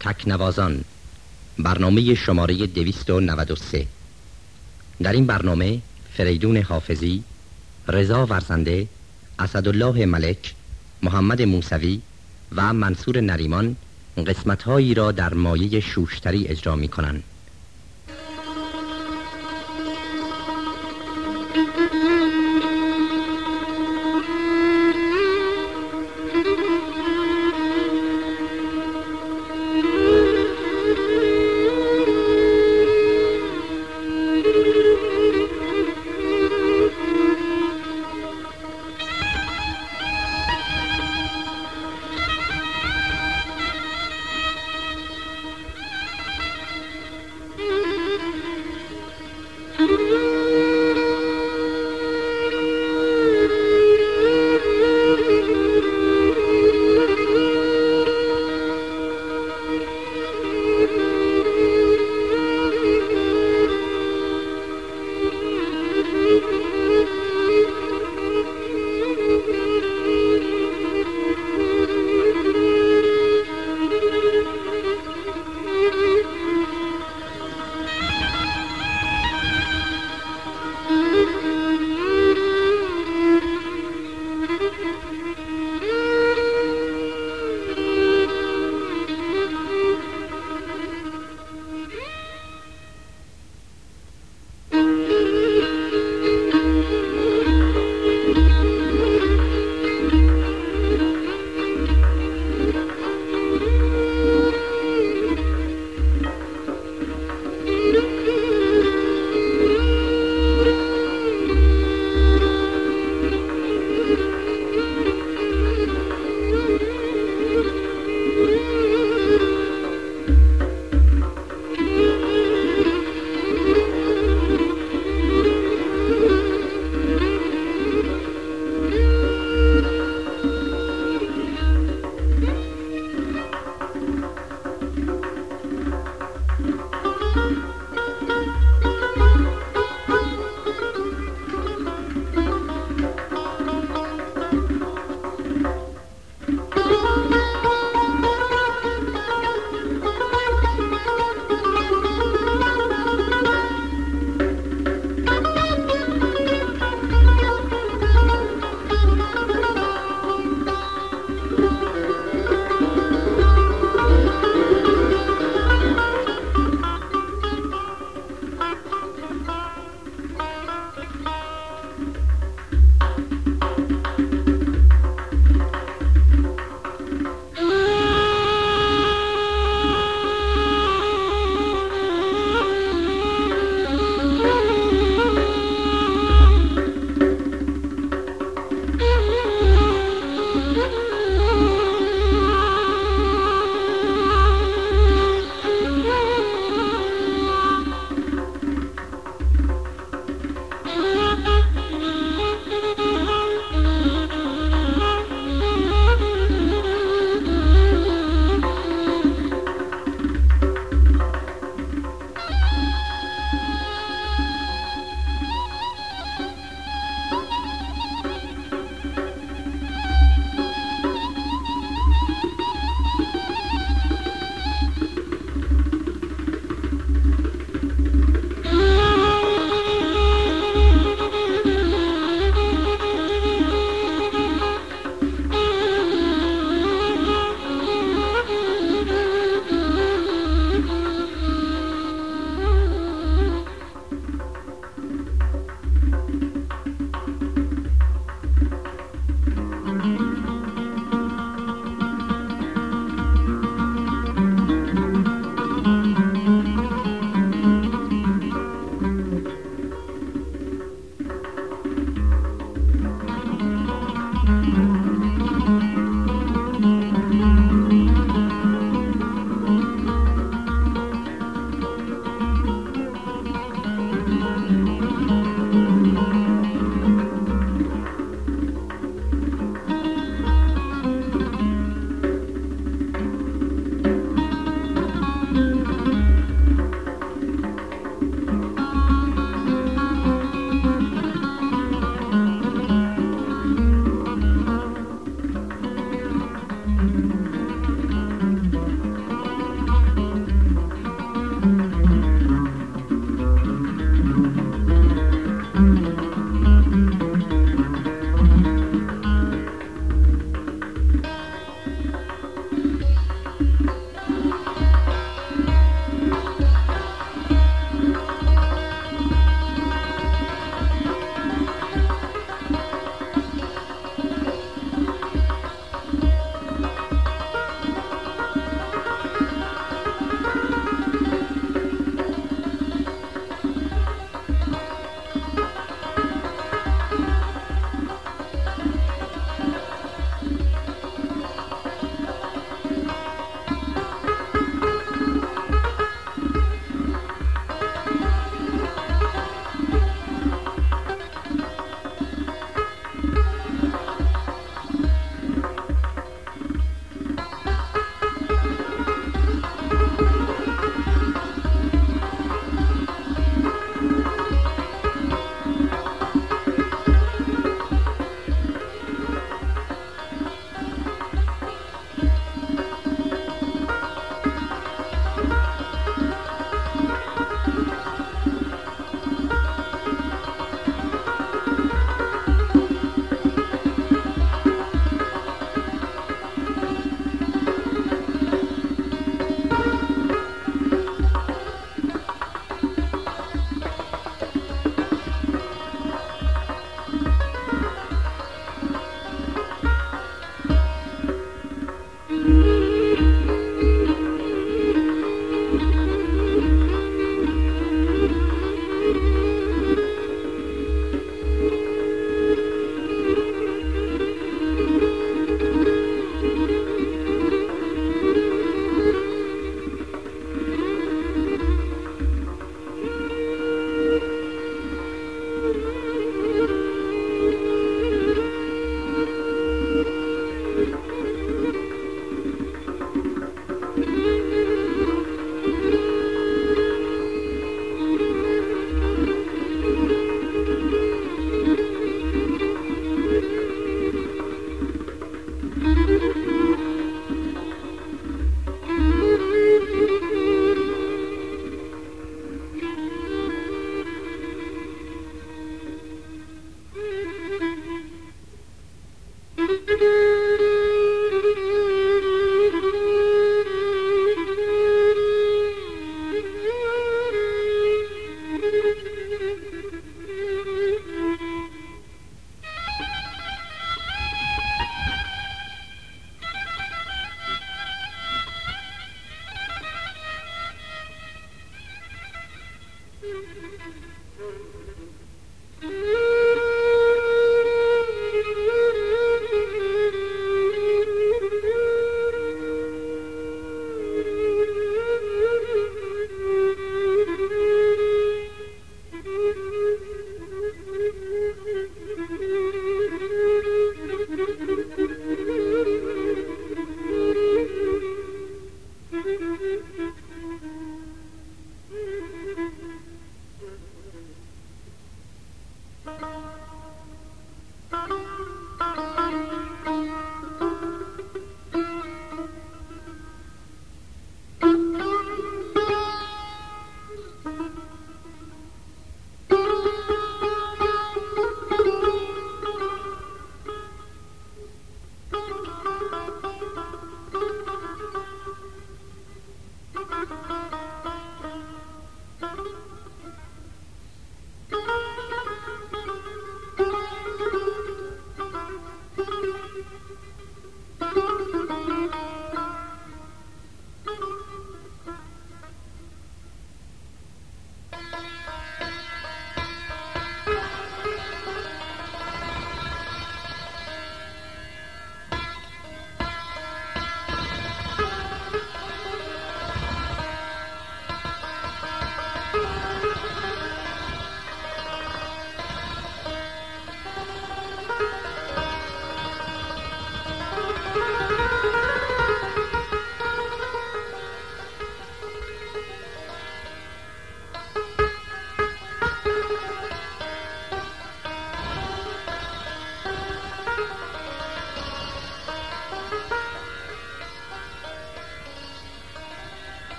تکنوازان. برنامه شماره 293 در این برنامه فریدون حافظی رضا ورزنده اسدالله ملک محمد موسوی و منصور نریمان قسمتهایی را در مایه شوشتری اجرا می کنند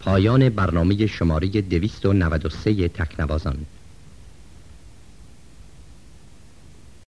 پایان برنامه شماره 293 تکنوازان.